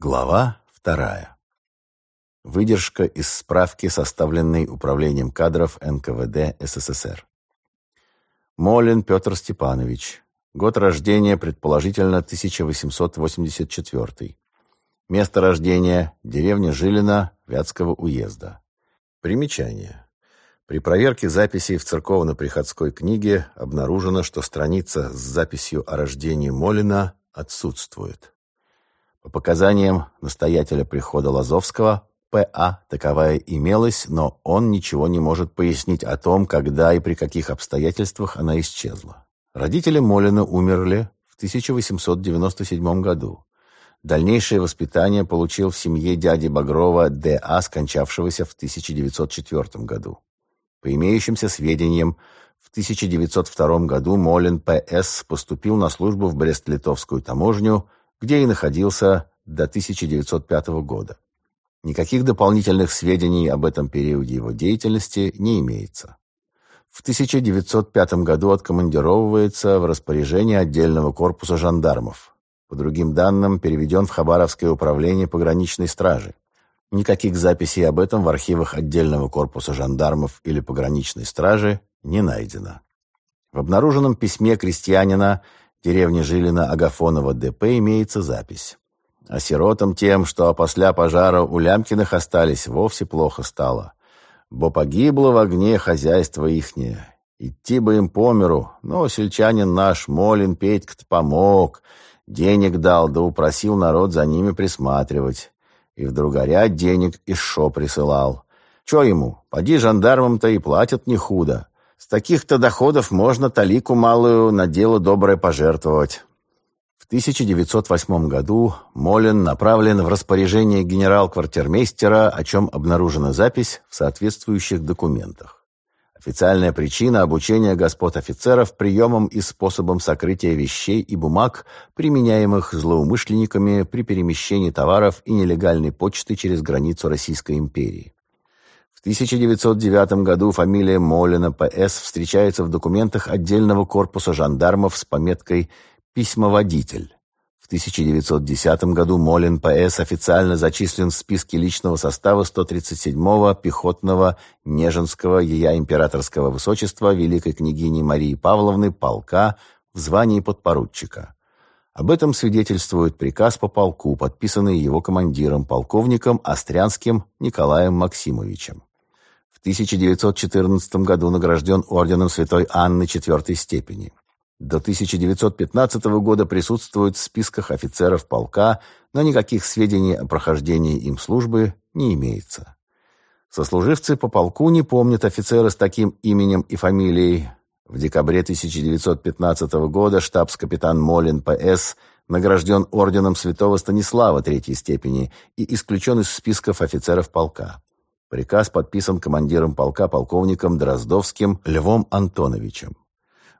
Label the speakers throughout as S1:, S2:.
S1: Глава вторая. Выдержка из справки, составленной Управлением кадров НКВД СССР. Молин Петр Степанович. Год рождения, предположительно, 1884. Место рождения – деревня Жилина Вятского уезда. Примечание. При проверке записей в церковно-приходской книге обнаружено, что страница с записью о рождении Молина отсутствует. По показаниям настоятеля прихода Лазовского, П.А. таковая имелась, но он ничего не может пояснить о том, когда и при каких обстоятельствах она исчезла. Родители Молина умерли в 1897 году. Дальнейшее воспитание получил в семье дяди Багрова Д.А., скончавшегося в 1904 году. По имеющимся сведениям, в 1902 году Молин П.С. поступил на службу в Брест-Литовскую таможню, где и находился до 1905 года. Никаких дополнительных сведений об этом периоде его деятельности не имеется. В 1905 году откомандировывается в распоряжение отдельного корпуса жандармов. По другим данным, переведен в Хабаровское управление пограничной стражи. Никаких записей об этом в архивах отдельного корпуса жандармов или пограничной стражи не найдено. В обнаруженном письме крестьянина деревне Жилина Агафонова ДП имеется запись. А сиротам тем, что опосля пожара у Лямкиных остались, вовсе плохо стало. Бо погибло в огне хозяйство ихнее. Идти бы им по миру, но сельчанин наш, Молин Петька-то помог, денег дал, да упросил народ за ними присматривать. И вдруг горять денег из шо присылал. Че ему, поди жандармам-то и платят не худо. С таких-то доходов можно талику малую на дело доброе пожертвовать. В 1908 году Молин направлен в распоряжение генерал-квартирмейстера, о чем обнаружена запись в соответствующих документах. Официальная причина обучения господ офицеров приемам и способам сокрытия вещей и бумаг, применяемых злоумышленниками при перемещении товаров и нелегальной почты через границу Российской империи. В 1909 году фамилия Молина П.С. встречается в документах отдельного корпуса жандармов с пометкой «Письмоводитель». В 1910 году Молин П.С. официально зачислен в списки личного состава 137-го пехотного Нежинского Ея Императорского Высочества Великой княгини Марии Павловны полка в звании подпоручика. Об этом свидетельствует приказ по полку, подписанный его командиром, полковником Острянским Николаем Максимовичем. В 1914 году награжден орденом Святой Анны четвертой степени. До 1915 года присутствует в списках офицеров полка, но никаких сведений о прохождении им службы не имеется. Сослуживцы по полку не помнят офицера с таким именем и фамилией. В декабре 1915 года штабс-капитан Молин П.С. награжден орденом святого Станислава третьей степени и исключен из списков офицеров полка. Приказ подписан командиром полка полковником Дроздовским Львом Антоновичем.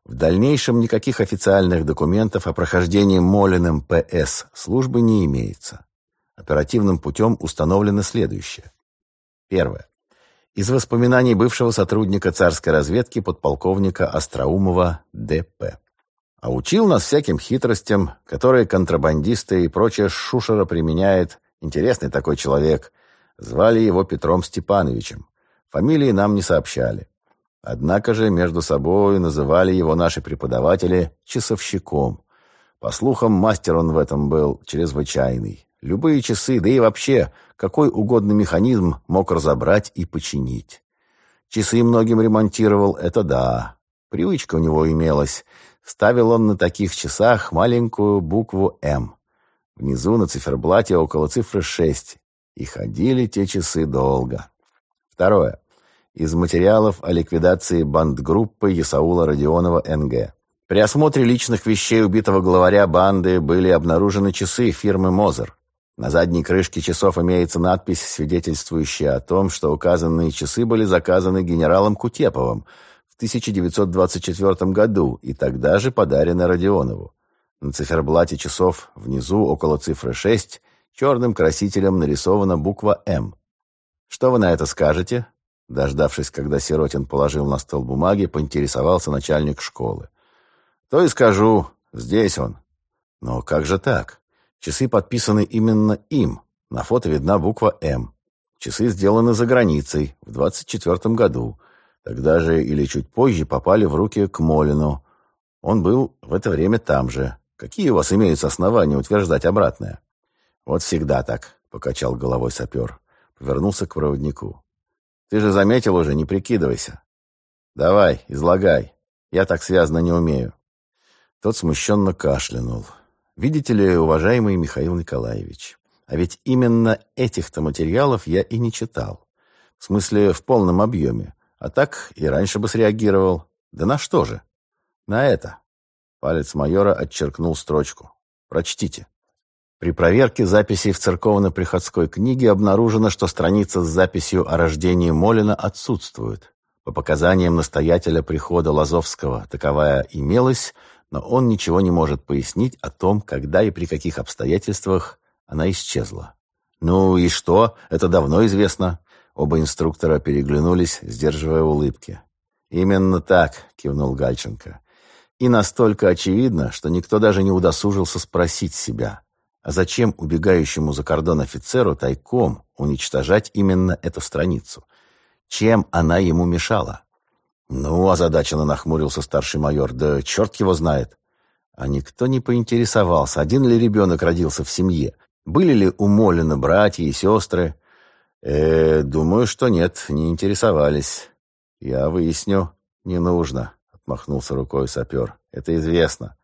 S1: В дальнейшем никаких официальных документов о прохождении Молиным П.С. службы не имеется. Оперативным путем установлено следующее. Первое. Из воспоминаний бывшего сотрудника царской разведки подполковника Остроумова Д.П. А учил нас всяким хитростям, которые контрабандисты и прочая шушера применяет. Интересный такой человек. Звали его Петром Степановичем. Фамилии нам не сообщали. Однако же между собой называли его наши преподаватели часовщиком. По слухам, мастер он в этом был чрезвычайный. Любые часы, да и вообще, какой угодно механизм мог разобрать и починить. Часы многим ремонтировал, это да. Привычка у него имелась. Ставил он на таких часах маленькую букву «М». Внизу на циферблате около цифры 6. И ходили те часы долго. Второе. Из материалов о ликвидации бандгруппы Ясаула Родионова НГ. При осмотре личных вещей убитого главаря банды были обнаружены часы фирмы «Мозер». На задней крышке часов имеется надпись, свидетельствующая о том, что указанные часы были заказаны генералом Кутеповым в 1924 году и тогда же подарены Родионову. На циферблате часов внизу, около цифры 6, Черным красителем нарисована буква «М». Что вы на это скажете?» Дождавшись, когда Сиротин положил на стол бумаги, поинтересовался начальник школы. «То и скажу. Здесь он». «Но как же так? Часы подписаны именно им. На фото видна буква «М». Часы сделаны за границей, в 24 году. Тогда же или чуть позже попали в руки к Молину. Он был в это время там же. Какие у вас имеются основания утверждать обратное? Вот всегда так, покачал головой сапер. Повернулся к проводнику. Ты же заметил уже, не прикидывайся. Давай, излагай. Я так связано не умею. Тот смущенно кашлянул. Видите ли, уважаемый Михаил Николаевич, а ведь именно этих-то материалов я и не читал. В смысле, в полном объеме. А так и раньше бы среагировал. Да на что же? На это. Палец майора отчеркнул строчку. Прочтите. При проверке записей в церковно-приходской книге обнаружено, что страница с записью о рождении Молина отсутствует. По показаниям настоятеля прихода Лазовского таковая имелась, но он ничего не может пояснить о том, когда и при каких обстоятельствах она исчезла. «Ну и что? Это давно известно». Оба инструктора переглянулись, сдерживая улыбки. «Именно так», — кивнул Гальченко. «И настолько очевидно, что никто даже не удосужился спросить себя, а зачем убегающему за кордон офицеру тайком уничтожать именно эту страницу? Чем она ему мешала?» «Ну, озадаченно нахмурился старший майор. Да черт его знает!» А никто не поинтересовался, один ли ребенок родился в семье. Были ли у Молина братья и сестры? Э, думаю, что нет, не интересовались. Я выясню. Не нужно, отмахнулся рукой сапер. Это известно.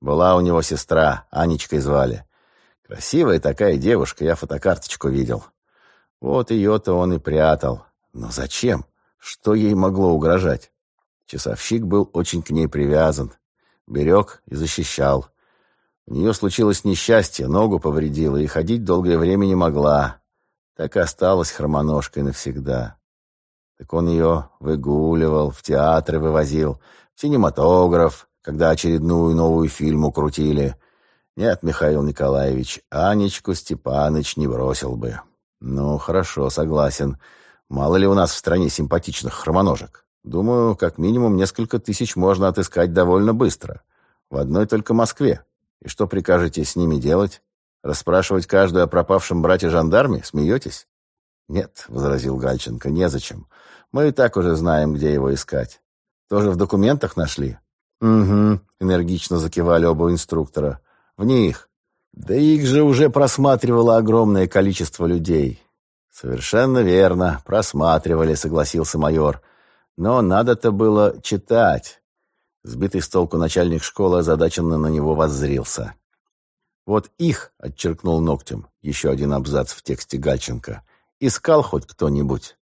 S1: Была у него сестра, Анечкой звали. Красивая такая девушка, я фотокарточку видел. Вот ее-то он и прятал. Но зачем? Что ей могло угрожать? Часовщик был очень к ней привязан. Берег и защищал. У нее случилось несчастье, ногу повредила и ходить долгое время не могла. Так и осталась хромоножкой навсегда. Так он ее выгуливал, в театры вывозил, в синематограф, когда очередную новую фильму крутили. Нет, Михаил Николаевич, Анечку Степаныч не бросил бы. Ну, хорошо, согласен. Мало ли у нас в стране симпатичных хромоножек. Думаю, как минимум несколько тысяч можно отыскать довольно быстро. В одной только Москве. И что прикажете с ними делать? Расспрашивать каждую о пропавшем брате-жандарме? Смеетесь? Нет, — возразил Гальченко, — незачем. Мы и так уже знаем, где его искать. Тоже в документах нашли? Угу, — энергично закивали оба инструктора. В них. Да их же уже просматривало огромное количество людей. Совершенно верно, просматривали, согласился майор. Но надо-то было читать. Сбитый с толку начальник школы озадаченно на него воззрился. «Вот их», — отчеркнул ногтем, еще один абзац в тексте Гальченко, — «искал хоть кто-нибудь».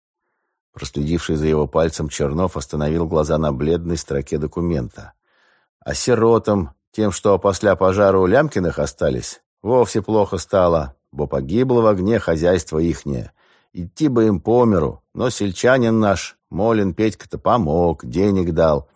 S1: Проследивший за его пальцем Чернов остановил глаза на бледной строке документа. А сиротам, тем, что опосля пожара у Лямкиных остались, вовсе плохо стало, бо погибло в огне хозяйство ихнее. Идти бы им по миру, но сельчанин наш, Молин Петька-то помог, денег дал,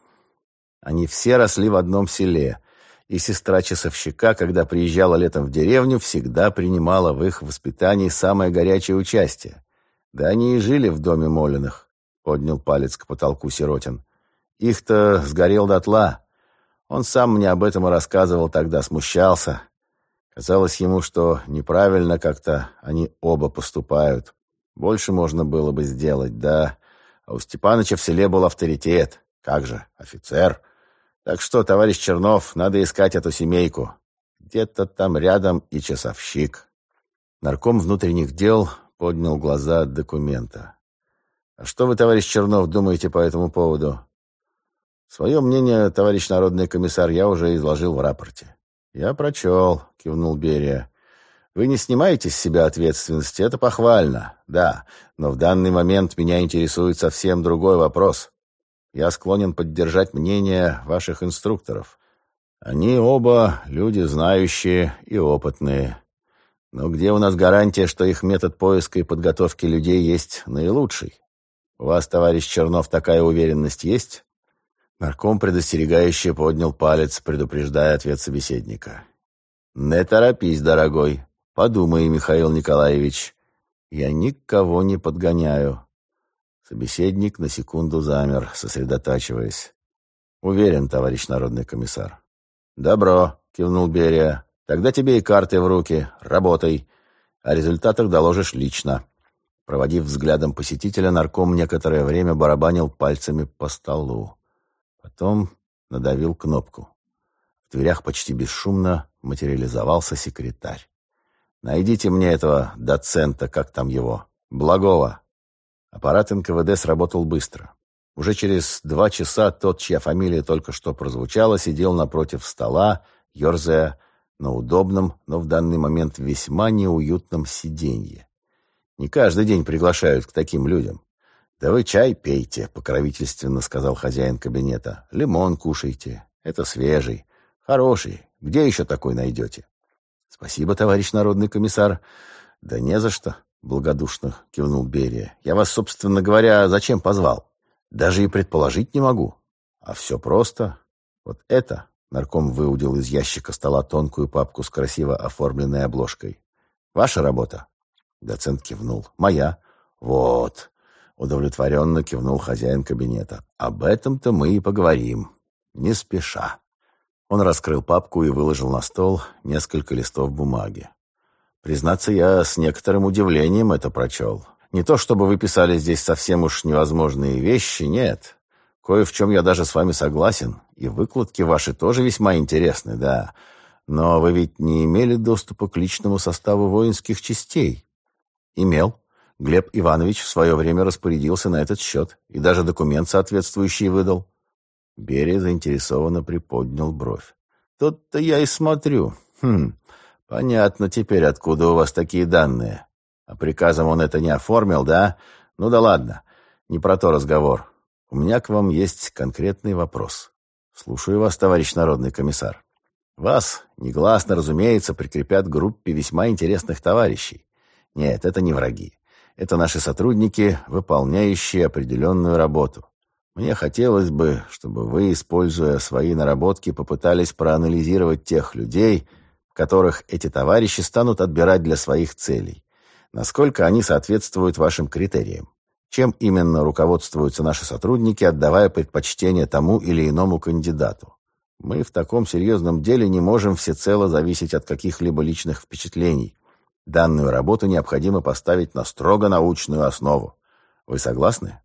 S1: они все росли в одном селе, и сестра часовщика, когда приезжала летом в деревню, всегда принимала в их воспитании самое горячее участие. Да они и жили в доме Молиных, поднял палец к потолку Сиротин. Их-то сгорел дотла. Он сам мне об этом и рассказывал тогда, смущался. Казалось ему, что неправильно как-то они оба поступают. Больше можно было бы сделать, да. А у Степаныча в селе был авторитет. Как же, офицер. Так что, товарищ Чернов, надо искать эту семейку. Где-то там рядом и часовщик. Нарком внутренних дел поднял глаза от документа. А что вы, товарищ Чернов, думаете по этому поводу? Свое мнение, товарищ народный комиссар, я уже изложил в рапорте. Я прочел, кивнул Берия. Вы не снимаете с себя ответственности, это похвально, да, но в данный момент меня интересует совсем другой вопрос. Я склонен поддержать мнение ваших инструкторов. Они оба люди знающие и опытные. Но где у нас гарантия, что их метод поиска и подготовки людей есть наилучший? У вас, товарищ Чернов, такая уверенность есть? Нарком предостерегающе поднял палец, предупреждая ответ собеседника. «Не торопись, дорогой. Подумай, Михаил Николаевич. Я никого не подгоняю. Собеседник на секунду замер, сосредотачиваясь. «Уверен, товарищ народный комиссар». «Добро», — кивнул Берия. Тогда тебе и карты в руки. Работай. О результатах доложишь лично». Проводив взглядом посетителя, нарком некоторое время барабанил пальцами по столу. Потом надавил кнопку. В дверях почти бесшумно материализовался секретарь. «Найдите мне этого доцента, как там его, Благого». Аппарат НКВД сработал быстро. Уже через два часа тот, чья фамилия только что прозвучала, сидел напротив стола, ерзая на удобном, но в данный момент весьма неуютном сиденье. Не каждый день приглашают к таким людям. «Да вы чай пейте», — покровительственно сказал хозяин кабинета. «Лимон кушайте. Это свежий. Хороший. Где еще такой найдете?» «Спасибо, товарищ народный комиссар». «Да не за что», — благодушно кивнул Берия. «Я вас, собственно говоря, зачем позвал? Даже и предположить не могу. А все просто. Вот это...» Нарком выудил из ящика стола тонкую папку с красиво оформленной обложкой. «Ваша работа?» Доцент кивнул. «Моя». «Вот». Удовлетворенно кивнул хозяин кабинета. «Об этом-то мы и поговорим. Не спеша». Он раскрыл папку и выложил на стол несколько листов бумаги. Признаться, я с некоторым удивлением это прочел. Не то, чтобы вы писали здесь совсем уж невозможные вещи, нет. Кое в чем я даже с вами согласен, и выкладки ваши тоже весьма интересны, да. Но вы ведь не имели доступа к личному составу воинских частей. Имел. Глеб Иванович в свое время распорядился на этот счет и даже документ соответствующий выдал. Берия заинтересованно приподнял бровь. «Тут-то я и смотрю. Хм, понятно теперь, откуда у вас такие данные. А приказом он это не оформил, да? Ну да ладно, не про то разговор. У меня к вам есть конкретный вопрос. Слушаю вас, товарищ народный комиссар. Вас, негласно, разумеется, прикрепят к группе весьма интересных товарищей. Нет, это не враги. Это наши сотрудники, выполняющие определенную работу. Мне хотелось бы, чтобы вы, используя свои наработки, попытались проанализировать тех людей, которых эти товарищи станут отбирать для своих целей. Насколько они соответствуют вашим критериям. Чем именно руководствуются наши сотрудники, отдавая предпочтение тому или иному кандидату. Мы в таком серьезном деле не можем всецело зависеть от каких-либо личных впечатлений. Данную работу необходимо поставить на строго научную основу. Вы согласны?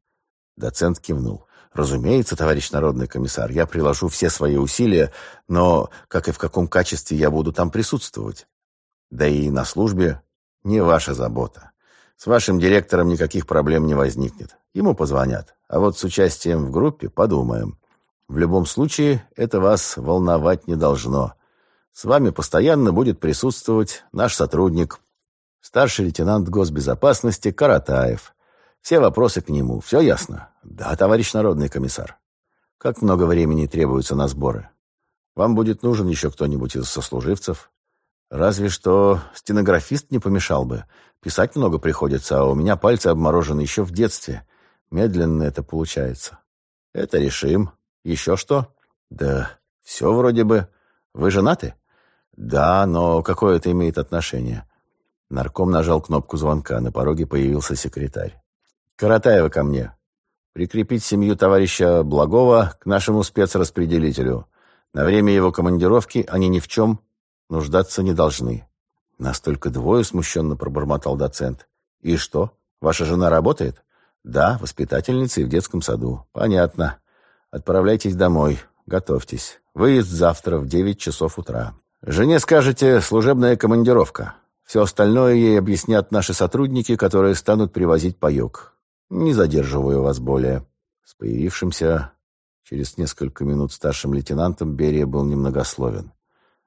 S1: Доцент кивнул. Разумеется, товарищ народный комиссар, я приложу все свои усилия, но как и в каком качестве я буду там присутствовать? Да и на службе не ваша забота. С вашим директором никаких проблем не возникнет. Ему позвонят. А вот с участием в группе подумаем. В любом случае, это вас волновать не должно. С вами постоянно будет присутствовать наш сотрудник, старший лейтенант госбезопасности Каратаев. Все вопросы к нему. Все ясно? Да, товарищ народный комиссар. Как много времени требуется на сборы? Вам будет нужен еще кто-нибудь из сослуживцев? Разве что стенографист не помешал бы. Писать много приходится, а у меня пальцы обморожены еще в детстве. Медленно это получается. Это решим. Еще что? Да все вроде бы. Вы женаты? Да, но какое это имеет отношение? Нарком нажал кнопку звонка. На пороге появился секретарь. Каратаева ко мне. Прикрепить семью товарища Благова к нашему спецраспределителю. На время его командировки они ни в чем нуждаться не должны. Настолько двое смущенно пробормотал доцент. И что? Ваша жена работает? Да, воспитательница и в детском саду. Понятно. Отправляйтесь домой. Готовьтесь. Выезд завтра в девять часов утра. Жене скажете «служебная командировка». Все остальное ей объяснят наши сотрудники, которые станут привозить паёк. Не задерживаю вас более». С появившимся через несколько минут старшим лейтенантом Берия был немногословен.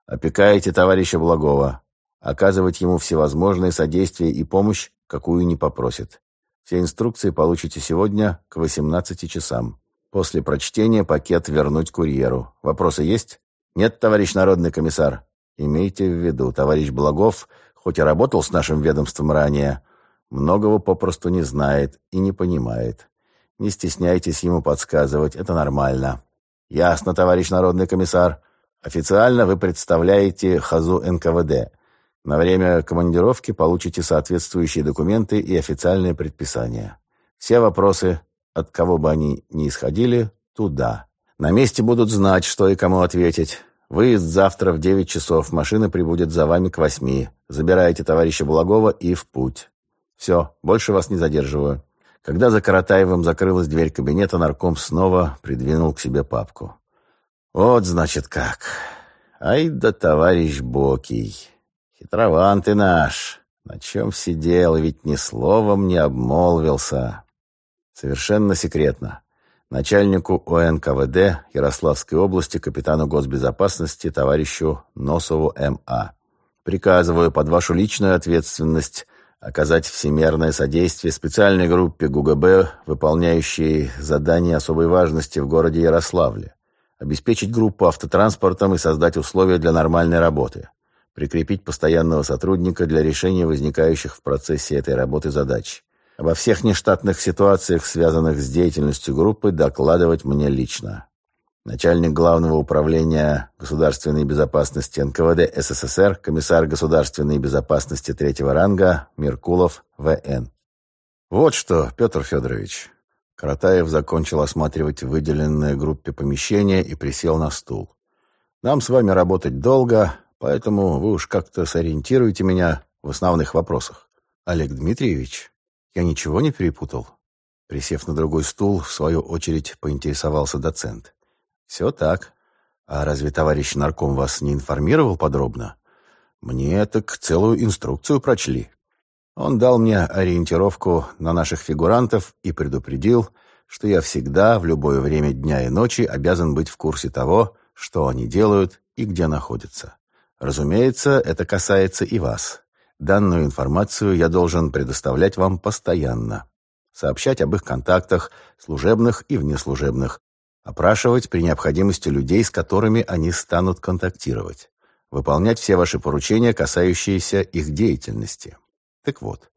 S1: «Опекаете товарища Благова. Оказывать ему всевозможные содействие и помощь, какую не попросит. Все инструкции получите сегодня к 18 часам. После прочтения пакет вернуть курьеру. Вопросы есть? Нет, товарищ народный комиссар? Имейте в виду, товарищ Благов хоть и работал с нашим ведомством ранее, многого попросту не знает и не понимает. Не стесняйтесь ему подсказывать, это нормально. Ясно, товарищ народный комиссар. Официально вы представляете ХАЗУ НКВД. На время командировки получите соответствующие документы и официальные предписания. Все вопросы, от кого бы они ни исходили, туда. На месте будут знать, что и кому ответить. Выезд завтра в девять часов. Машина прибудет за вами к восьми. Забираете товарища Благова и в путь. Все, больше вас не задерживаю». Когда за Каратаевым закрылась дверь кабинета, нарком снова придвинул к себе папку. «Вот, значит, как. Ай да товарищ Бокий. Хитрован ты наш. На чем сидел, ведь ни словом не обмолвился. Совершенно секретно. Начальнику ОНКВД Ярославской области, капитану госбезопасности, товарищу Носову М.А. Приказываю под вашу личную ответственность оказать всемерное содействие специальной группе ГУГБ, выполняющей задания особой важности в городе Ярославле, обеспечить группу автотранспортом и создать условия для нормальной работы, прикрепить постоянного сотрудника для решения возникающих в процессе этой работы задач. Обо всех нештатных ситуациях, связанных с деятельностью группы, докладывать мне лично начальник Главного управления государственной безопасности НКВД СССР, комиссар государственной безопасности третьего ранга Меркулов В.Н. Вот что, Петр Федорович. Каратаев закончил осматривать выделенное группе помещение и присел на стул. Нам с вами работать долго, поэтому вы уж как-то сориентируете меня в основных вопросах. Олег Дмитриевич, я ничего не перепутал? Присев на другой стул, в свою очередь поинтересовался доцент. «Все так. А разве товарищ нарком вас не информировал подробно? Мне так целую инструкцию прочли. Он дал мне ориентировку на наших фигурантов и предупредил, что я всегда, в любое время дня и ночи, обязан быть в курсе того, что они делают и где находятся. Разумеется, это касается и вас. Данную информацию я должен предоставлять вам постоянно. Сообщать об их контактах, служебных и внеслужебных, опрашивать при необходимости людей, с которыми они станут контактировать, выполнять все ваши поручения, касающиеся их деятельности. Так вот,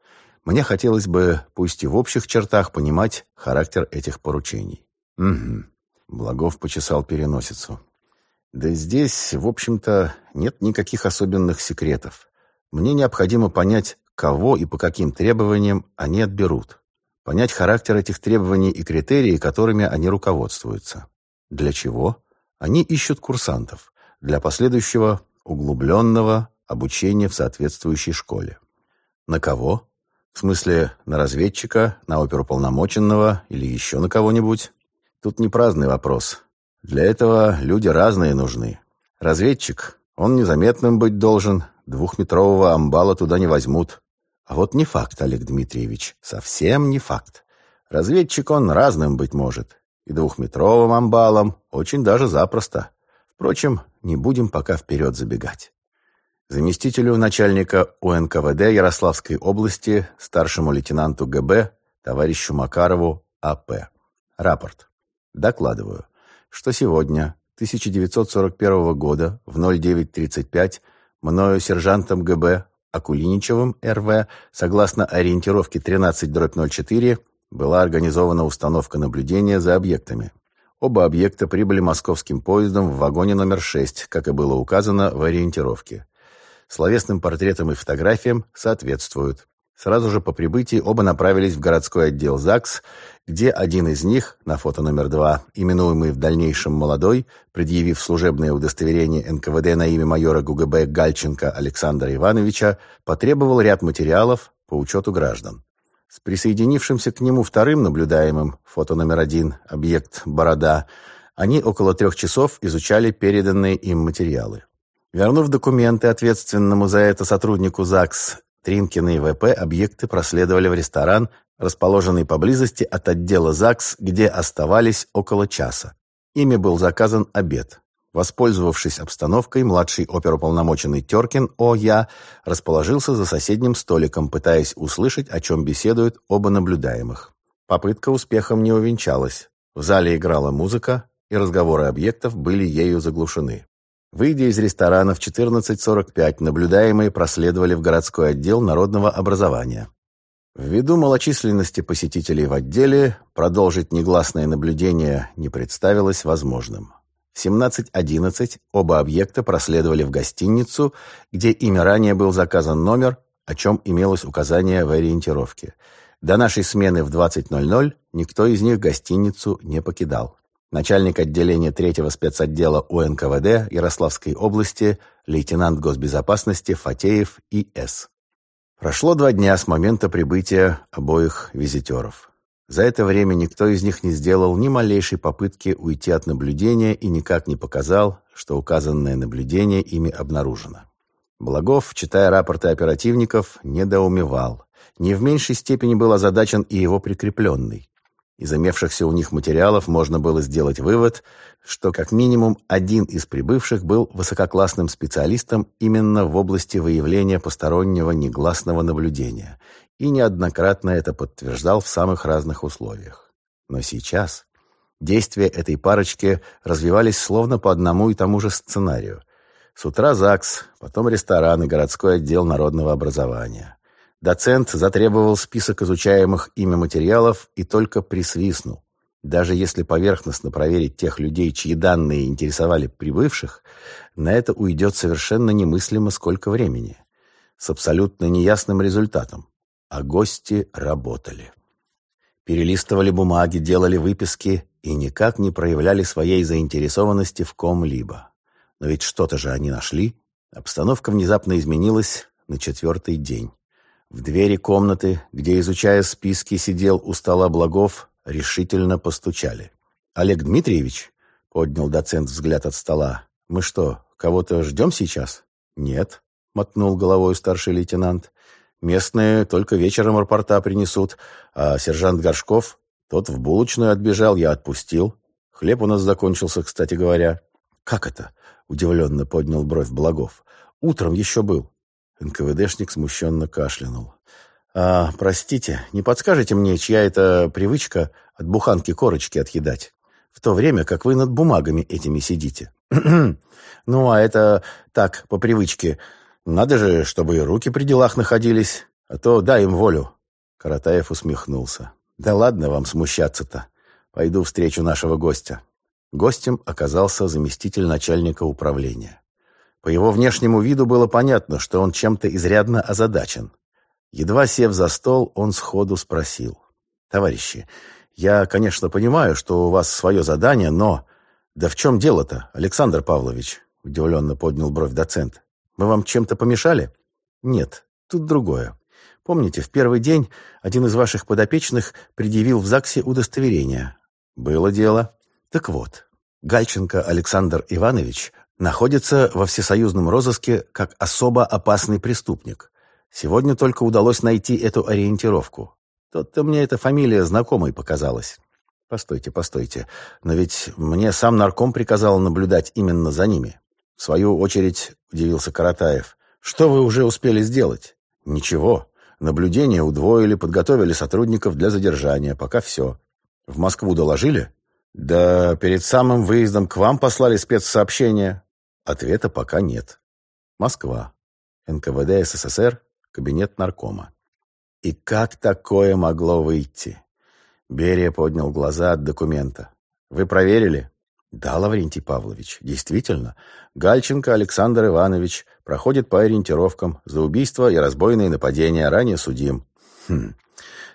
S1: мне хотелось бы, пусть и в общих чертах, понимать характер этих поручений. Угу. Благов почесал переносицу. Да здесь, в общем-то, нет никаких особенных секретов. Мне необходимо понять, кого и по каким требованиям они отберут понять характер этих требований и критерии, которыми они руководствуются. Для чего? Они ищут курсантов для последующего углубленного обучения в соответствующей школе. На кого? В смысле, на разведчика, на оперуполномоченного или еще на кого-нибудь? Тут не праздный вопрос. Для этого люди разные нужны. Разведчик, он незаметным быть должен, двухметрового амбала туда не возьмут. А вот не факт, Олег Дмитриевич, совсем не факт. Разведчик он разным быть может. И двухметровым амбалом очень даже запросто. Впрочем, не будем пока вперед забегать. Заместителю начальника УНКВД Ярославской области, старшему лейтенанту ГБ, товарищу Макарову А.П. Рапорт. Докладываю, что сегодня, 1941 года, в 09.35, мною сержантом ГБ Акулиничевым РВ, согласно ориентировке 13-04, была организована установка наблюдения за объектами. Оба объекта прибыли московским поездом в вагоне номер 6, как и было указано в ориентировке. Словесным портретам и фотографиям соответствуют. Сразу же по прибытии оба направились в городской отдел ЗАГС, где один из них, на фото номер два, именуемый в дальнейшем «молодой», предъявив служебное удостоверение НКВД на имя майора ГУГБ Гальченко Александра Ивановича, потребовал ряд материалов по учету граждан. С присоединившимся к нему вторым наблюдаемым, фото номер один, объект «Борода», они около трех часов изучали переданные им материалы. Вернув документы ответственному за это сотруднику ЗАГС Тринкины и ВП объекты проследовали в ресторан, расположенный поблизости от отдела ЗАГС, где оставались около часа. Ими был заказан обед. Воспользовавшись обстановкой, младший оперуполномоченный Теркин О.Я. расположился за соседним столиком, пытаясь услышать, о чем беседуют оба наблюдаемых. Попытка успехом не увенчалась. В зале играла музыка, и разговоры объектов были ею заглушены. Выйдя из ресторана в 14.45, наблюдаемые проследовали в городской отдел народного образования. Ввиду малочисленности посетителей в отделе, продолжить негласное наблюдение не представилось возможным. В 17.11 оба объекта проследовали в гостиницу, где ими ранее был заказан номер, о чем имелось указание в ориентировке. До нашей смены в 20.00 никто из них гостиницу не покидал. Начальник отделения третьего спецотдела УНКВД Ярославской области, лейтенант госбезопасности Фатеев И.С. Прошло два дня с момента прибытия обоих визитеров. За это время никто из них не сделал ни малейшей попытки уйти от наблюдения и никак не показал, что указанное наблюдение ими обнаружено. Благов, читая рапорты оперативников, недоумевал. Не в меньшей степени был озадачен и его прикрепленный. Из имевшихся у них материалов можно было сделать вывод, что как минимум один из прибывших был высококлассным специалистом именно в области выявления постороннего негласного наблюдения, и неоднократно это подтверждал в самых разных условиях. Но сейчас действия этой парочки развивались словно по одному и тому же сценарию. С утра ЗАГС, потом ресторан и городской отдел народного образования. Доцент затребовал список изучаемых ими материалов и только присвистнул. Даже если поверхностно проверить тех людей, чьи данные интересовали прибывших, на это уйдет совершенно немыслимо сколько времени. С абсолютно неясным результатом. А гости работали. Перелистывали бумаги, делали выписки и никак не проявляли своей заинтересованности в ком-либо. Но ведь что-то же они нашли. Обстановка внезапно изменилась на четвертый день. В двери комнаты, где, изучая списки, сидел у стола Благов, решительно постучали. «Олег Дмитриевич?» — поднял доцент взгляд от стола. «Мы что, кого-то ждем сейчас?» «Нет», — мотнул головой старший лейтенант. «Местные только вечером рапорта принесут, а сержант Горшков, тот в булочную отбежал, я отпустил. Хлеб у нас закончился, кстати говоря». «Как это?» — удивленно поднял бровь Благов. «Утром еще был». НКВДшник смущенно кашлянул. «А, простите, не подскажете мне, чья это привычка от буханки корочки отъедать? В то время, как вы над бумагами этими сидите». «Ну, а это так, по привычке. Надо же, чтобы и руки при делах находились, а то дай им волю». Каратаев усмехнулся. «Да ладно вам смущаться-то. Пойду встречу нашего гостя». Гостем оказался заместитель начальника управления. По его внешнему виду было понятно, что он чем-то изрядно озадачен. Едва сев за стол, он сходу спросил. «Товарищи, я, конечно, понимаю, что у вас свое задание, но...» «Да в чем дело-то, Александр Павлович?» — удивленно поднял бровь доцент. «Мы вам чем-то помешали?» «Нет, тут другое. Помните, в первый день один из ваших подопечных предъявил в ЗАГСе удостоверение?» «Было дело. Так вот, Гальченко Александр Иванович находится во всесоюзном розыске как особо опасный преступник. Сегодня только удалось найти эту ориентировку. Тот-то мне эта фамилия знакомой показалась. Постойте, постойте. Но ведь мне сам нарком приказал наблюдать именно за ними. В свою очередь, удивился Каратаев. Что вы уже успели сделать? Ничего. Наблюдение удвоили, подготовили сотрудников для задержания. Пока все. В Москву доложили? Да перед самым выездом к вам послали спецсообщение. Ответа пока нет. Москва. НКВД СССР. Кабинет наркома. И как такое могло выйти? Берия поднял глаза от документа. Вы проверили? Да, Лаврентий Павлович, действительно. Гальченко Александр Иванович проходит по ориентировкам за убийство и разбойные нападения, ранее судим. Хм.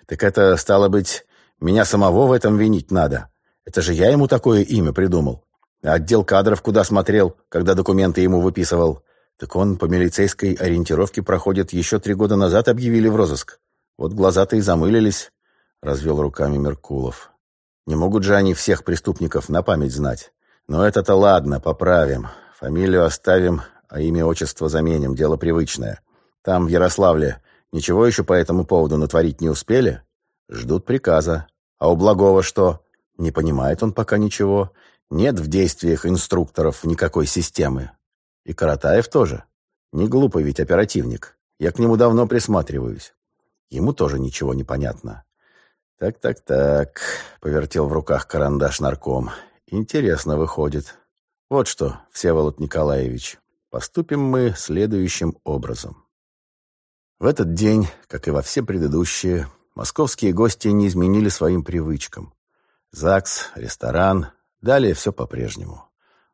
S1: Так это, стало быть, меня самого в этом винить надо. Это же я ему такое имя придумал. Отдел кадров куда смотрел, когда документы ему выписывал? Так он по милицейской ориентировке проходит еще три года назад объявили в розыск. Вот глаза-то и замылились, — развел руками Меркулов. Не могут же они всех преступников на память знать. Но это-то ладно, поправим. Фамилию оставим, а имя отчество заменим, дело привычное. Там, в Ярославле, ничего еще по этому поводу натворить не успели? Ждут приказа. А у Благова что? Не понимает он пока ничего. Нет в действиях инструкторов никакой системы. И Каратаев тоже. Не глупый ведь оперативник. Я к нему давно присматриваюсь. Ему тоже ничего не понятно. «Так-так-так», — повертел в руках карандаш нарком. «Интересно выходит. Вот что, Всеволод Николаевич, поступим мы следующим образом». В этот день, как и во все предыдущие, московские гости не изменили своим привычкам. ЗАГС, ресторан, Далее все по-прежнему.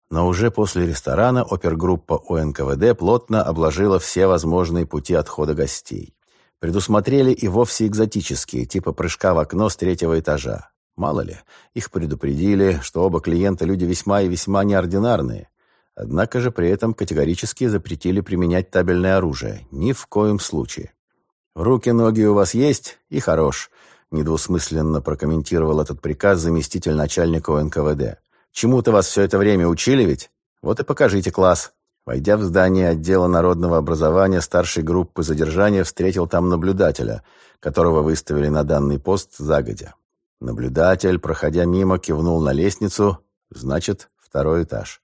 S1: Но уже после ресторана опергруппа ОНКВД плотно обложила все возможные пути отхода гостей. Предусмотрели и вовсе экзотические, типа прыжка в окно с третьего этажа. Мало ли, их предупредили, что оба клиента люди весьма и весьма неординарные. Однако же при этом категорически запретили применять табельное оружие. Ни в коем случае. «Руки-ноги у вас есть? И хорош», — недвусмысленно прокомментировал этот приказ заместитель начальника НКВД. «Чему-то вас все это время учили ведь? Вот и покажите класс». Войдя в здание отдела народного образования старшей группы задержания, встретил там наблюдателя, которого выставили на данный пост загодя. Наблюдатель, проходя мимо, кивнул на лестницу, значит, второй этаж.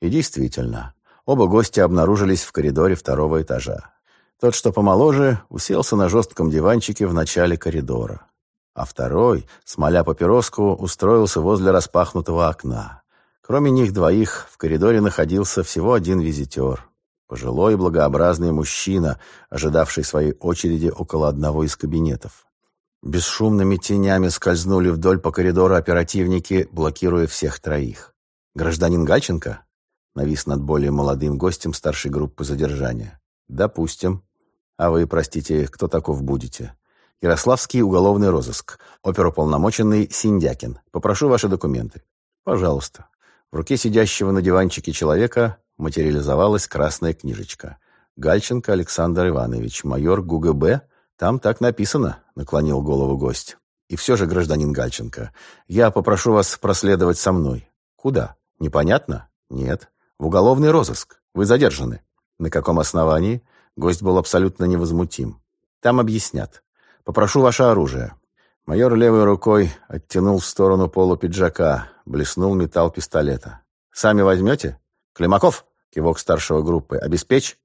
S1: И действительно, оба гостя обнаружились в коридоре второго этажа. Тот, что помоложе, уселся на жестком диванчике в начале коридора. А второй, смоля папироску, устроился возле распахнутого окна. Кроме них двоих, в коридоре находился всего один визитер. Пожилой благообразный мужчина, ожидавший своей очереди около одного из кабинетов. Бесшумными тенями скользнули вдоль по коридору оперативники, блокируя всех троих. «Гражданин Гальченко?» Навис над более молодым гостем старшей группы задержания. «Допустим. А вы, простите, кто таков будете?» «Ярославский уголовный розыск. Оперуполномоченный Синдякин. Попрошу ваши документы». «Пожалуйста». В руке сидящего на диванчике человека материализовалась красная книжечка. «Гальченко Александр Иванович, майор ГУГБ «Там так написано», — наклонил голову гость. «И все же, гражданин Гальченко, я попрошу вас проследовать со мной». «Куда? Непонятно?» «Нет. В уголовный розыск. Вы задержаны». «На каком основании?» Гость был абсолютно невозмутим. «Там объяснят. Попрошу ваше оружие». Майор левой рукой оттянул в сторону полу пиджака, блеснул металл пистолета. «Сами возьмете?» «Климаков!» — кивок старшего группы. «Обеспечь!»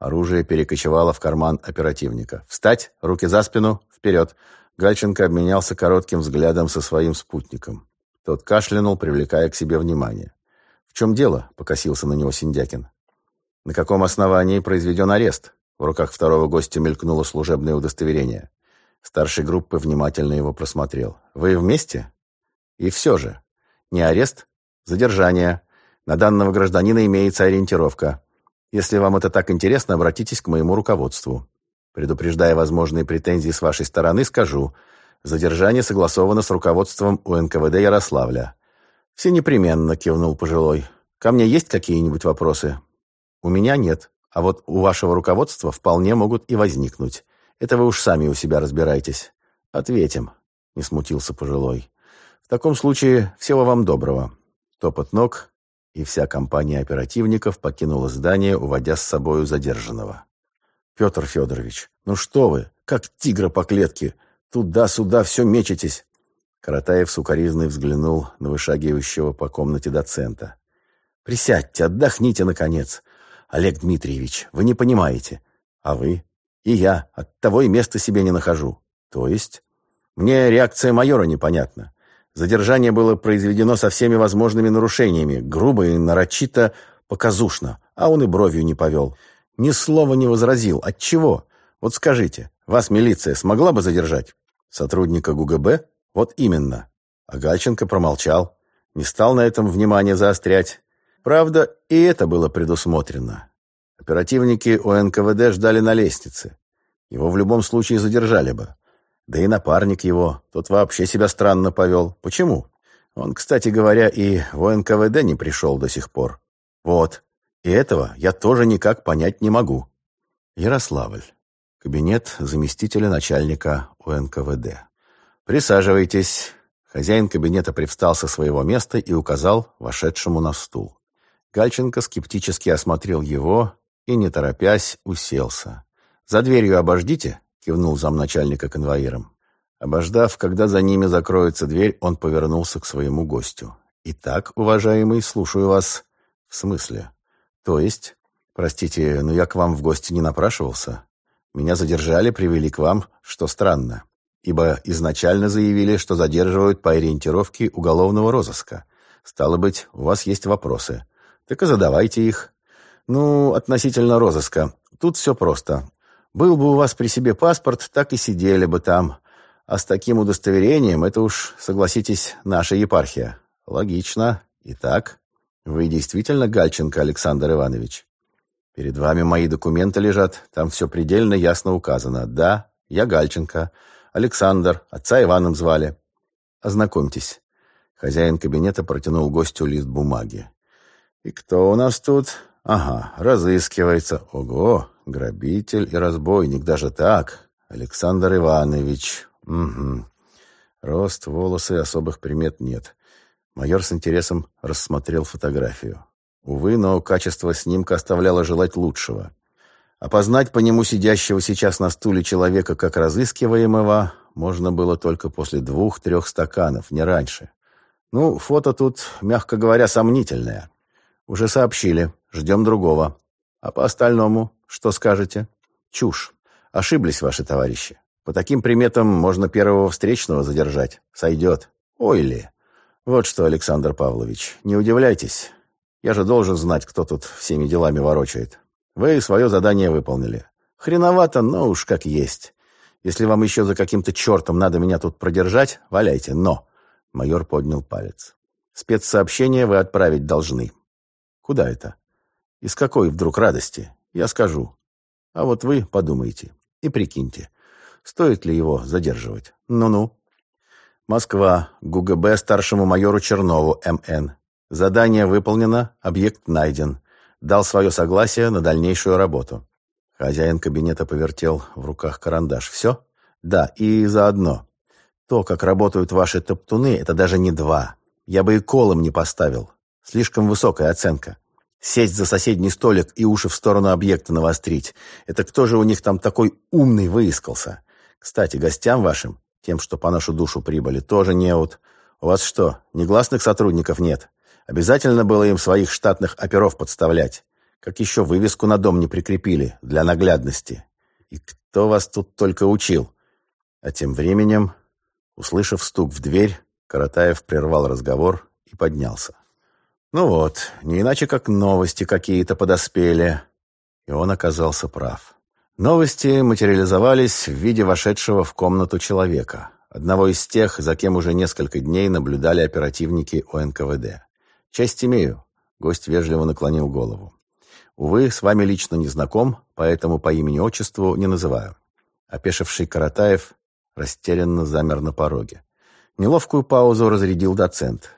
S1: Оружие перекочевало в карман оперативника. «Встать! Руки за спину! Вперед!» Гальченко обменялся коротким взглядом со своим спутником. Тот кашлянул, привлекая к себе внимание. «В чем дело?» — покосился на него Синдякин. «На каком основании произведен арест?» В руках второго гостя мелькнуло служебное удостоверение. Старший группы внимательно его просмотрел. «Вы вместе?» «И все же. Не арест, задержание. На данного гражданина имеется ориентировка. Если вам это так интересно, обратитесь к моему руководству. Предупреждая возможные претензии с вашей стороны, скажу. Задержание согласовано с руководством УНКВД Ярославля. Все непременно, кивнул пожилой. Ко мне есть какие-нибудь вопросы? У меня нет. А вот у вашего руководства вполне могут и возникнуть. Это вы уж сами у себя разбирайтесь. Ответим, не смутился пожилой. В таком случае всего вам доброго. Топот ног, и вся компания оперативников покинула здание, уводя с собою задержанного. «Петр Федорович, ну что вы, как тигра по клетке, туда-сюда все мечетесь!» Каратаев сукоризный взглянул на вышагивающего по комнате доцента. «Присядьте, отдохните, наконец. Олег Дмитриевич, вы не понимаете. А вы? И я. От того и места себе не нахожу. То есть? Мне реакция майора непонятна. Задержание было произведено со всеми возможными нарушениями, грубо и нарочито показушно, а он и бровью не повел. Ни слова не возразил. От чего? Вот скажите, вас милиция смогла бы задержать? Сотрудника ГУГБ? Вот именно. А Гальченко промолчал. Не стал на этом внимание заострять. Правда, и это было предусмотрено. Оперативники у НКВД ждали на лестнице. Его в любом случае задержали бы. Да и напарник его, тот вообще себя странно повел. Почему? Он, кстати говоря, и в НКВД не пришел до сих пор. Вот. И этого я тоже никак понять не могу. Ярославль. Кабинет заместителя начальника УНКВД. «Присаживайтесь». Хозяин кабинета привстал со своего места и указал вошедшему на стул. Гальченко скептически осмотрел его и, не торопясь, уселся. «За дверью обождите», кивнул замначальника конвоиром. Обождав, когда за ними закроется дверь, он повернулся к своему гостю. «Итак, уважаемый, слушаю вас». «В смысле?» «То есть?» «Простите, но я к вам в гости не напрашивался. Меня задержали, привели к вам, что странно. Ибо изначально заявили, что задерживают по ориентировке уголовного розыска. Стало быть, у вас есть вопросы. Так и задавайте их. Ну, относительно розыска. Тут все просто. Был бы у вас при себе паспорт, так и сидели бы там. А с таким удостоверением это уж, согласитесь, наша епархия. Логично. Итак, вы действительно Гальченко Александр Иванович? Перед вами мои документы лежат, там все предельно ясно указано. Да, я Гальченко. Александр, отца Иваном звали. Ознакомьтесь». Хозяин кабинета протянул гостю лист бумаги. «И кто у нас тут?» «Ага, разыскивается. Ого, грабитель и разбойник, даже так. Александр Иванович. Угу. Рост, волосы, особых примет нет». Майор с интересом рассмотрел фотографию. Увы, но качество снимка оставляло желать лучшего. Опознать по нему сидящего сейчас на стуле человека как разыскиваемого можно было только после двух-трех стаканов, не раньше. Ну, фото тут, мягко говоря, сомнительное. Уже сообщили, ждем другого. А по остальному, что скажете? Чушь. Ошиблись ваши товарищи. По таким приметам можно первого встречного задержать. Сойдет. Ой ли. Вот что, Александр Павлович, не удивляйтесь. Я же должен знать, кто тут всеми делами ворочает. Вы свое задание выполнили. Хреновато, но уж как есть. Если вам еще за каким-то чертом надо меня тут продержать, валяйте, но... Майор поднял палец. «Спецсообщение вы отправить должны». «Куда это?» «Из какой вдруг радости?» «Я скажу. А вот вы подумайте и прикиньте, стоит ли его задерживать. Ну-ну». «Москва. ГУГБ старшему майору Чернову, МН. Задание выполнено, объект найден. Дал свое согласие на дальнейшую работу». Хозяин кабинета повертел в руках карандаш. «Все?» «Да, и заодно. То, как работают ваши топтуны, это даже не два. Я бы и колом не поставил. Слишком высокая оценка. Сесть за соседний столик и уши в сторону объекта навострить. Это кто же у них там такой умный выискался? Кстати, гостям вашим, тем, что по нашу душу прибыли, тоже неуд. У вас что, негласных сотрудников нет? Обязательно было им своих штатных оперов подставлять. Как еще вывеску на дом не прикрепили, для наглядности. И кто вас тут только учил? А тем временем Услышав стук в дверь, Каратаев прервал разговор и поднялся. Ну вот, не иначе как новости какие-то подоспели. И он оказался прав. Новости материализовались в виде вошедшего в комнату человека, одного из тех, за кем уже несколько дней наблюдали оперативники ОНКВД. «Честь имею», — гость вежливо наклонил голову. «Увы, с вами лично не знаком, поэтому по имени-отчеству не называю». Опешивший Каратаев растерянно замер на пороге. Неловкую паузу разрядил доцент.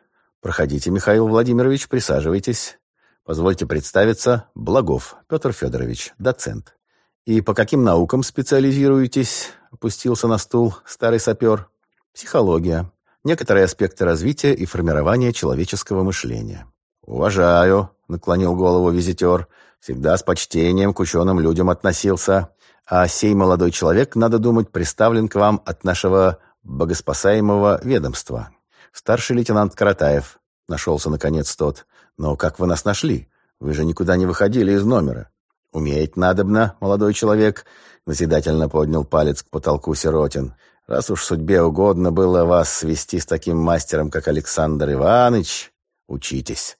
S1: «Проходите, Михаил Владимирович, присаживайтесь. Позвольте представиться, Благов Петр Федорович, доцент. И по каким наукам специализируетесь?» Опустился на стул старый сапер. «Психология. Некоторые аспекты развития и формирования человеческого мышления». «Уважаю», — наклонил голову визитер. «Всегда с почтением к ученым людям относился а сей молодой человек, надо думать, приставлен к вам от нашего богоспасаемого ведомства. Старший лейтенант Каратаев. Нашелся, наконец, тот. Но как вы нас нашли? Вы же никуда не выходили из номера. Уметь надобно, молодой человек, назидательно поднял палец к потолку Сиротин. Раз уж судьбе угодно было вас свести с таким мастером, как Александр Иванович, учитесь.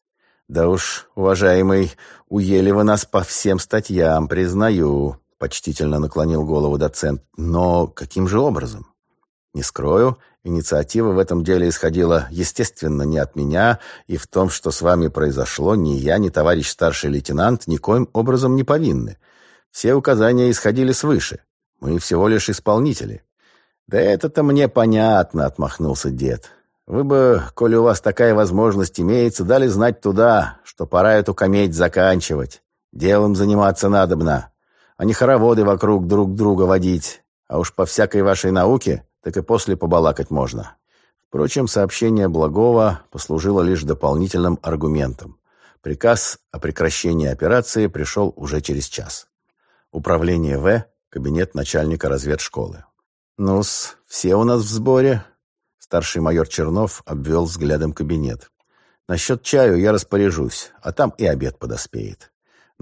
S1: Да уж, уважаемый, уели вы нас по всем статьям, признаю. Почтительно наклонил голову доцент. Но каким же образом? Не скрою, инициатива в этом деле исходила, естественно, не от меня, и в том, что с вами произошло, ни я, ни товарищ старший лейтенант никоим образом не повинны. Все указания исходили свыше. Мы всего лишь исполнители. Да это-то мне понятно, отмахнулся дед. Вы бы, коли у вас такая возможность имеется, дали знать туда, что пора эту кометь заканчивать. Делом заниматься надобно а не хороводы вокруг друг друга водить. А уж по всякой вашей науке, так и после побалакать можно. Впрочем, сообщение Благова послужило лишь дополнительным аргументом. Приказ о прекращении операции пришел уже через час. Управление В, кабинет начальника разведшколы. «Ну-с, все у нас в сборе?» Старший майор Чернов обвел взглядом кабинет. «Насчет чаю я распоряжусь, а там и обед подоспеет».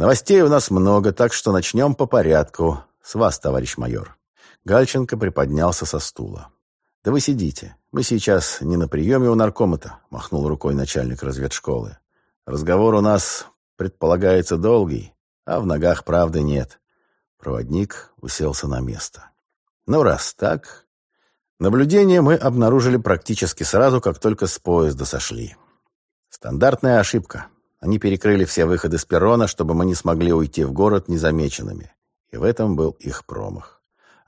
S1: Новостей у нас много, так что начнем по порядку. С вас, товарищ майор. Гальченко приподнялся со стула. «Да вы сидите. Мы сейчас не на приеме у наркома-то», — махнул рукой начальник разведшколы. «Разговор у нас предполагается долгий, а в ногах правды нет». Проводник уселся на место. «Ну, раз так...» Наблюдение мы обнаружили практически сразу, как только с поезда сошли. Стандартная ошибка. Они перекрыли все выходы с перрона, чтобы мы не смогли уйти в город незамеченными. И в этом был их промах.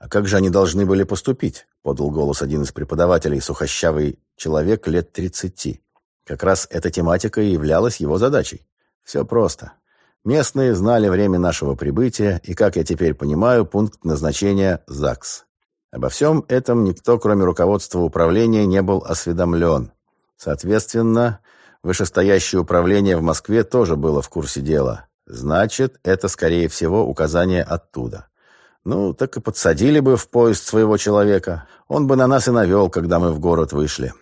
S1: А как же они должны были поступить? подал голос один из преподавателей, сухощавый человек лет тридцати. Как раз эта тематика и являлась его задачей. Все просто. Местные знали время нашего прибытия и, как я теперь понимаю, пункт назначения ЗАГС. Обо всем этом никто, кроме руководства управления, не был осведомлен. Соответственно, вышестоящее управление в Москве тоже было в курсе дела. Значит, это, скорее всего, указание оттуда. Ну, так и подсадили бы в поезд своего человека. Он бы на нас и навел, когда мы в город вышли.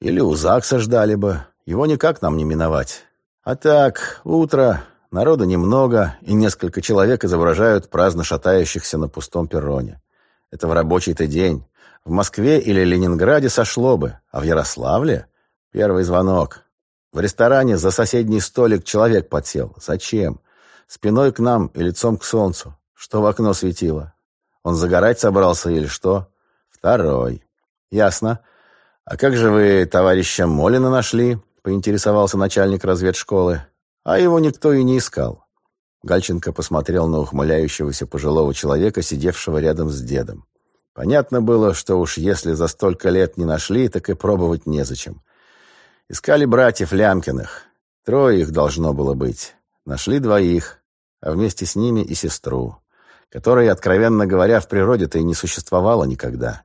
S1: Или у ЗАГСа ждали бы. Его никак нам не миновать. А так, утро, народу немного, и несколько человек изображают праздно шатающихся на пустом перроне. Это в рабочий-то день. В Москве или Ленинграде сошло бы, а в Ярославле первый звонок. В ресторане за соседний столик человек подсел. Зачем? Спиной к нам и лицом к солнцу. Что в окно светило? Он загорать собрался или что? Второй. Ясно. А как же вы товарища Молина нашли? Поинтересовался начальник разведшколы. А его никто и не искал. Гальченко посмотрел на ухмыляющегося пожилого человека, сидевшего рядом с дедом. Понятно было, что уж если за столько лет не нашли, так и пробовать незачем. Искали братьев Лямкиных. Трое их должно было быть. Нашли двоих, а вместе с ними и сестру, которой, откровенно говоря, в природе-то и не существовало никогда.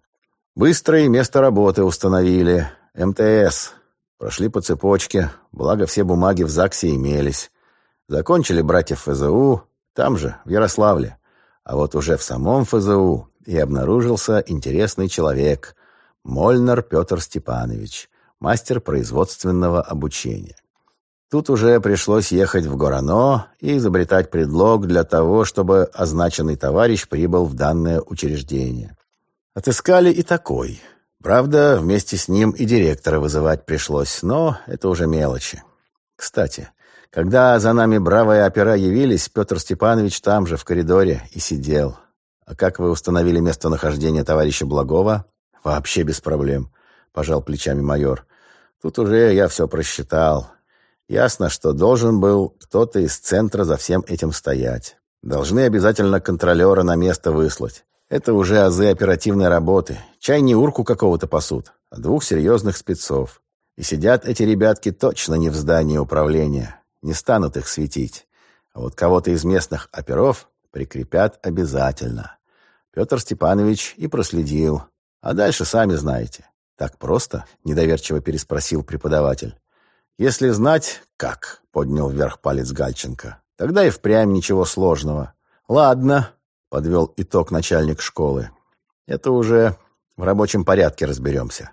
S1: Быстро и место работы установили. МТС. Прошли по цепочке, благо все бумаги в ЗАГСе имелись. Закончили братьев ФЗУ, там же, в Ярославле. А вот уже в самом ФЗУ и обнаружился интересный человек – Мольнер Петр Степанович, мастер производственного обучения. Тут уже пришлось ехать в Горано и изобретать предлог для того, чтобы означенный товарищ прибыл в данное учреждение. Отыскали и такой. Правда, вместе с ним и директора вызывать пришлось, но это уже мелочи. Кстати, когда за нами бравые опера явились, Петр Степанович там же, в коридоре, и сидел. А как вы установили местонахождение товарища Благова? Вообще без проблем, пожал плечами майор. Тут уже я все просчитал. Ясно, что должен был кто-то из центра за всем этим стоять. Должны обязательно контролера на место выслать. Это уже азы оперативной работы. Чай не урку какого-то пасут, а двух серьезных спецов. И сидят эти ребятки точно не в здании управления не станут их светить. А вот кого-то из местных оперов прикрепят обязательно. Петр Степанович и проследил. А дальше сами знаете. Так просто? Недоверчиво переспросил преподаватель. Если знать, как, поднял вверх палец Гальченко, тогда и впрямь ничего сложного. Ладно, подвел итог начальник школы. Это уже в рабочем порядке разберемся.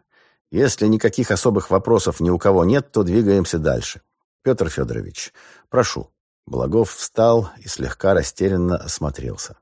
S1: Если никаких особых вопросов ни у кого нет, то двигаемся дальше. Петр Федорович, прошу». Благов встал и слегка растерянно осмотрелся.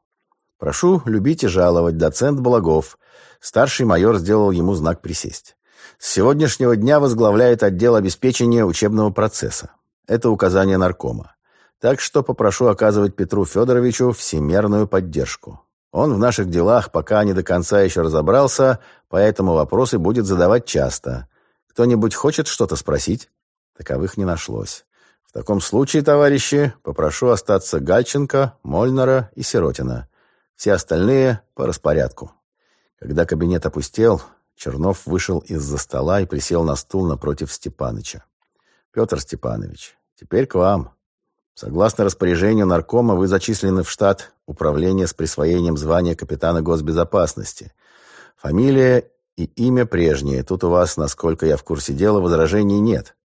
S1: «Прошу любить и жаловать, доцент Благов». Старший майор сделал ему знак присесть. «С сегодняшнего дня возглавляет отдел обеспечения учебного процесса. Это указание наркома. Так что попрошу оказывать Петру Федоровичу всемерную поддержку. Он в наших делах пока не до конца еще разобрался, поэтому вопросы будет задавать часто. Кто-нибудь хочет что-то спросить?» Таковых не нашлось. В таком случае, товарищи, попрошу остаться Гальченко, Мольнера и Сиротина. Все остальные по распорядку. Когда кабинет опустел, Чернов вышел из-за стола и присел на стул напротив Степаныча. «Петр Степанович, теперь к вам. Согласно распоряжению наркома, вы зачислены в штат управления с присвоением звания капитана госбезопасности. Фамилия и имя прежние. Тут у вас, насколько я в курсе дела, возражений нет.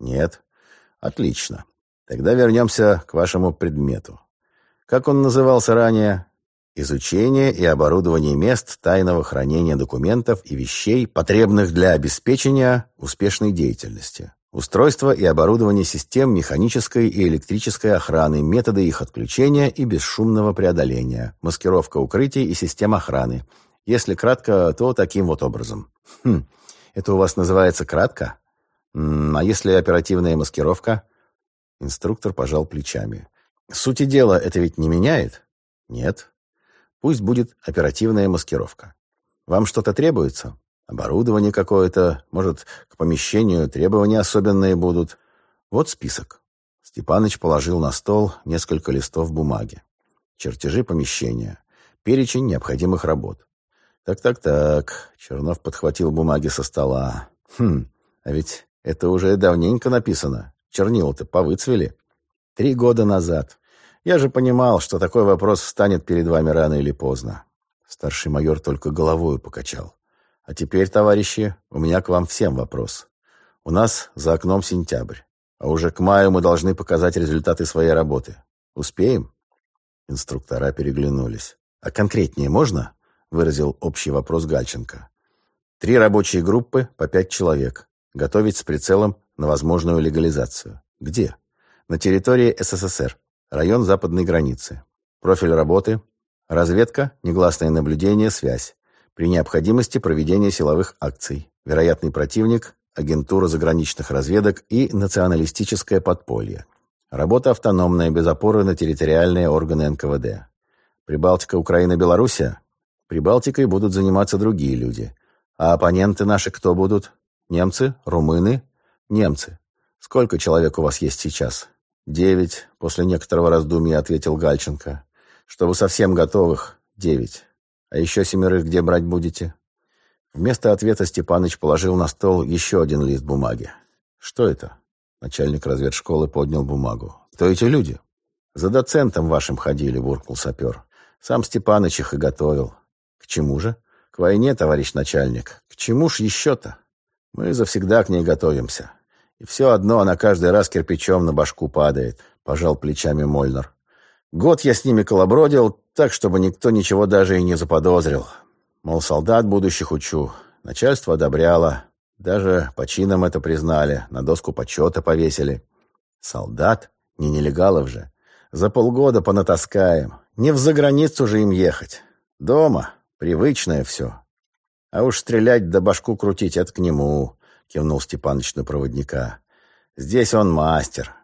S1: Нет? Отлично. Тогда вернемся к вашему предмету. Как он назывался ранее? Изучение и оборудование мест тайного хранения документов и вещей, потребных для обеспечения успешной деятельности. Устройство и оборудование систем механической и электрической охраны, методы их отключения и бесшумного преодоления, маскировка укрытий и систем охраны. Если кратко, то таким вот образом. Хм, это у вас называется кратко? «А если оперативная маскировка?» Инструктор пожал плечами. «Сути дела это ведь не меняет?» «Нет. Пусть будет оперативная маскировка. Вам что-то требуется? Оборудование какое-то? Может, к помещению требования особенные будут? Вот список». Степаныч положил на стол несколько листов бумаги. Чертежи помещения. Перечень необходимых работ. Так-так-так. Чернов подхватил бумаги со стола. Хм, а ведь это уже давненько написано. Чернила-то повыцвели. Три года назад. Я же понимал, что такой вопрос встанет перед вами рано или поздно. Старший майор только головою покачал. А теперь, товарищи, у меня к вам всем вопрос. У нас за окном сентябрь, а уже к маю мы должны показать результаты своей работы. Успеем? Инструктора переглянулись. А конкретнее можно? Выразил общий вопрос Гальченко. Три рабочие группы по пять человек. Готовить с прицелом на возможную легализацию. Где? На территории СССР. Район западной границы. Профиль работы Разведка, негласное наблюдение, связь. При необходимости проведение силовых акций. Вероятный противник, агентура заграничных разведок и националистическое подполье. Работа автономная, без опоры на территориальные органы НКВД. Прибалтика, Украина, Белоруссия? Прибалтикой будут заниматься другие люди. А оппоненты наши кто будут? Немцы? Румыны? Немцы. Сколько человек у вас есть сейчас? Девять, после некоторого раздумья ответил Гальченко. Чтобы совсем готовых — девять. А еще семерых где брать будете?» Вместо ответа Степаныч положил на стол еще один лист бумаги. «Что это?» Начальник разведшколы поднял бумагу. «Кто эти люди?» «За доцентом вашим ходили», — буркнул сапер. «Сам Степаныч их и готовил». «К чему же?» «К войне, товарищ начальник. К чему ж еще-то?» «Мы завсегда к ней готовимся. И все одно она каждый раз кирпичом на башку падает», — пожал плечами Мольнер. Год я с ними колобродил, так, чтобы никто ничего даже и не заподозрил. Мол, солдат будущих учу. Начальство одобряло. Даже по чинам это признали, на доску почета повесили. Солдат? Не нелегалов же. За полгода понатаскаем. Не в заграницу же им ехать. Дома. Привычное все. А уж стрелять да башку крутить — это к нему, кивнул Степаныч на проводника. Здесь он мастер.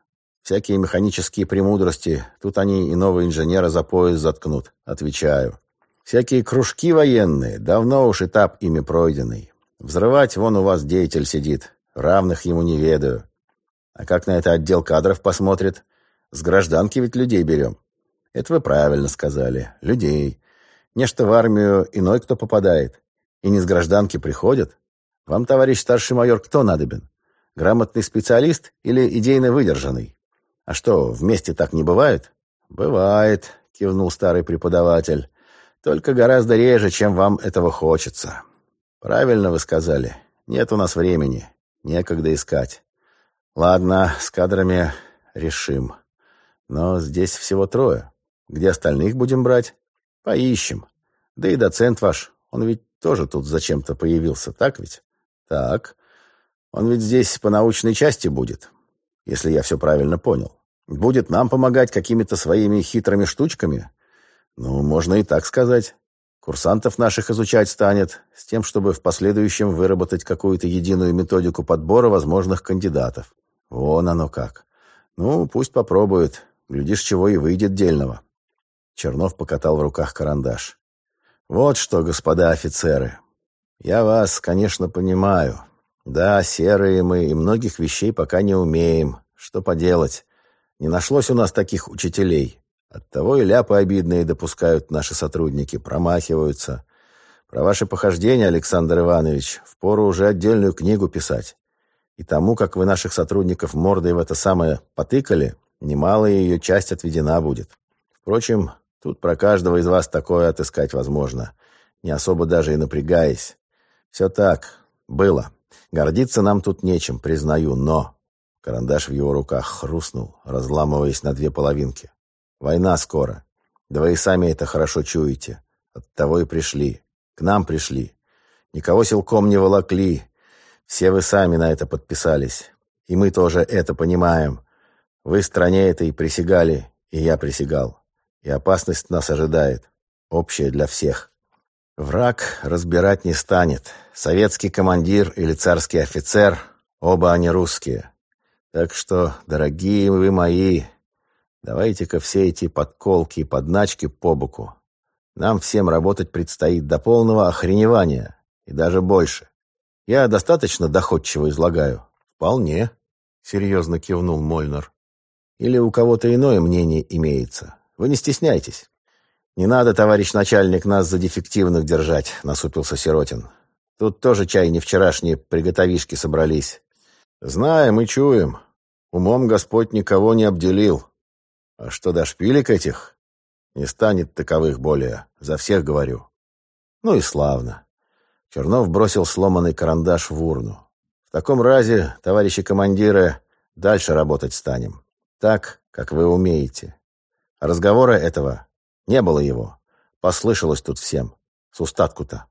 S1: Всякие механические премудрости, тут они и нового инженера за пояс заткнут, отвечаю. Всякие кружки военные, давно уж этап ими пройденный. Взрывать вон у вас деятель сидит, равных ему не ведаю. А как на это отдел кадров посмотрит? С гражданки ведь людей берем. Это вы правильно сказали. Людей. Нечто в армию иной кто попадает. И не с гражданки приходят. Вам, товарищ старший майор, кто надобен? Грамотный специалист или идейно выдержанный? А что, вместе так не бывает? Бывает, кивнул старый преподаватель. Только гораздо реже, чем вам этого хочется. Правильно вы сказали. Нет у нас времени. Некогда искать. Ладно, с кадрами решим. Но здесь всего трое. Где остальных будем брать? Поищем. Да и доцент ваш, он ведь тоже тут зачем-то появился, так ведь? Так. Он ведь здесь по научной части будет если я все правильно понял. Будет нам помогать какими-то своими хитрыми штучками? Ну, можно и так сказать. Курсантов наших изучать станет, с тем, чтобы в последующем выработать какую-то единую методику подбора возможных кандидатов. Вон оно как. Ну, пусть попробует. Глядишь, чего и выйдет дельного. Чернов покатал в руках карандаш. Вот что, господа офицеры. Я вас, конечно, понимаю. Да, серые мы и многих вещей пока не умеем. Что поделать? Не нашлось у нас таких учителей. Оттого и ляпы обидные допускают наши сотрудники, промахиваются. Про ваши похождения, Александр Иванович, впору уже отдельную книгу писать. И тому, как вы наших сотрудников мордой в это самое потыкали, немалая ее часть отведена будет. Впрочем, тут про каждого из вас такое отыскать возможно, не особо даже и напрягаясь. Все так, было. Гордиться нам тут нечем, признаю, но... Карандаш в его руках хрустнул, разламываясь на две половинки. Война скоро. Да вы и сами это хорошо чуете. Оттого и пришли. К нам пришли. Никого силком не волокли. Все вы сами на это подписались. И мы тоже это понимаем. Вы стране этой присягали, и я присягал. И опасность нас ожидает. Общая для всех. Враг разбирать не станет. Советский командир или царский офицер, оба они русские. Так что, дорогие вы мои, давайте-ка все эти подколки и подначки по боку. Нам всем работать предстоит до полного охреневания, и даже больше. Я достаточно доходчиво излагаю? Вполне, серьезно кивнул Мольнер. Или у кого-то иное мнение имеется? Вы не стесняйтесь. «Не надо, товарищ начальник, нас за дефективных держать», — насупился Сиротин. «Тут тоже чай не вчерашние приготовишки собрались. Знаем и чуем. Умом Господь никого не обделил. А что до шпилек этих? Не станет таковых более, за всех говорю». Ну и славно. Чернов бросил сломанный карандаш в урну. «В таком разе, товарищи командиры, дальше работать станем. Так, как вы умеете. Разговора этого не было его. Послышалось тут всем. С устатку-то.